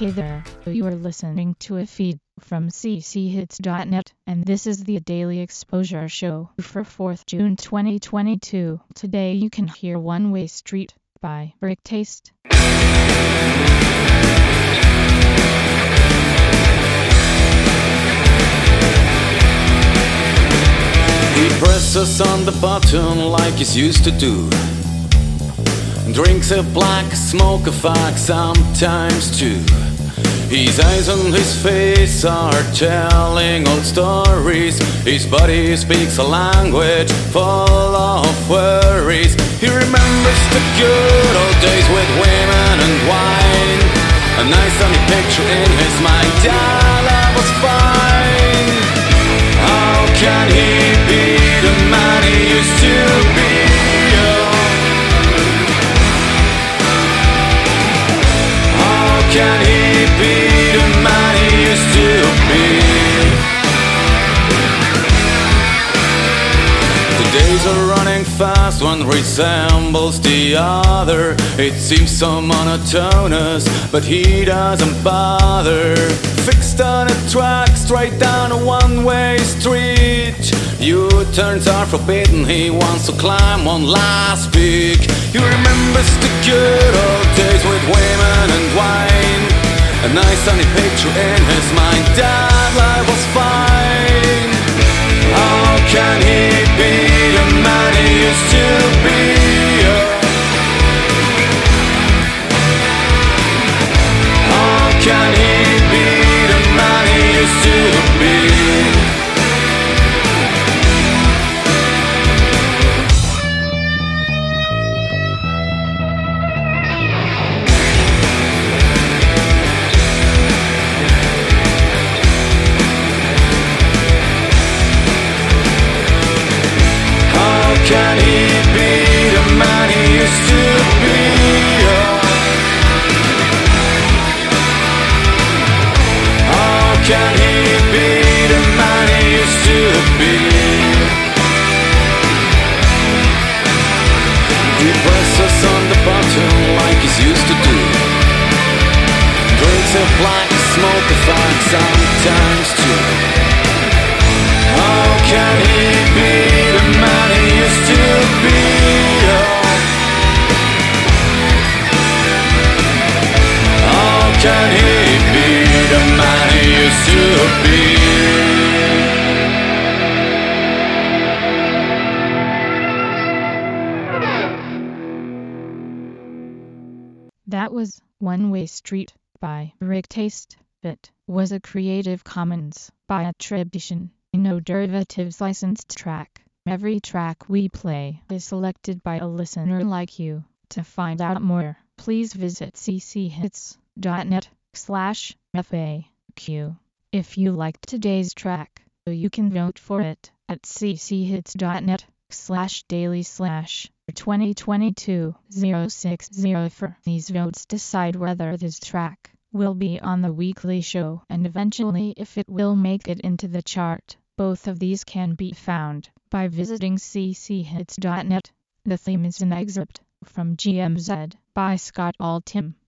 Hey there, you are listening to a feed from cchits.net, and this is the Daily Exposure Show for 4th June 2022. Today you can hear One Way Street by Brick Taste. He presses on the button like he's used to do. Drinks a black, smoke a fag sometimes too. His eyes and his face are telling old stories. His body speaks a language full of worries. He remembers the good old days with women and wine. A nice sunny picture in his mind. Yeah, love was fine. How can he be the man he used to be? How can he be days are running fast, one resembles the other. It seems so monotonous, but he doesn't bother. Fixed on a track, straight down a one way street. U turns are forbidden, he wants to climb one last peak. He remembers the good old days with women and wine. A nice sunny picture in his mind, can he be the man he used to be? He presses on the button like he's used to do. Drinks a black, smoke a fag sometimes too. How can he be the man he used to be? Oh. How can That was One Way Street by Rick Taste. It was a Creative Commons by attribution, no derivatives licensed track. Every track we play is selected by a listener like you. To find out more, please visit cchits.net slash FAQ. If you liked today's track, you can vote for it at cchits.net slash daily slash 2022 060 These votes decide whether this track will be on the weekly show and eventually if it will make it into the chart. Both of these can be found by visiting cchits.net. The theme is an excerpt from GMZ by Scott Altham.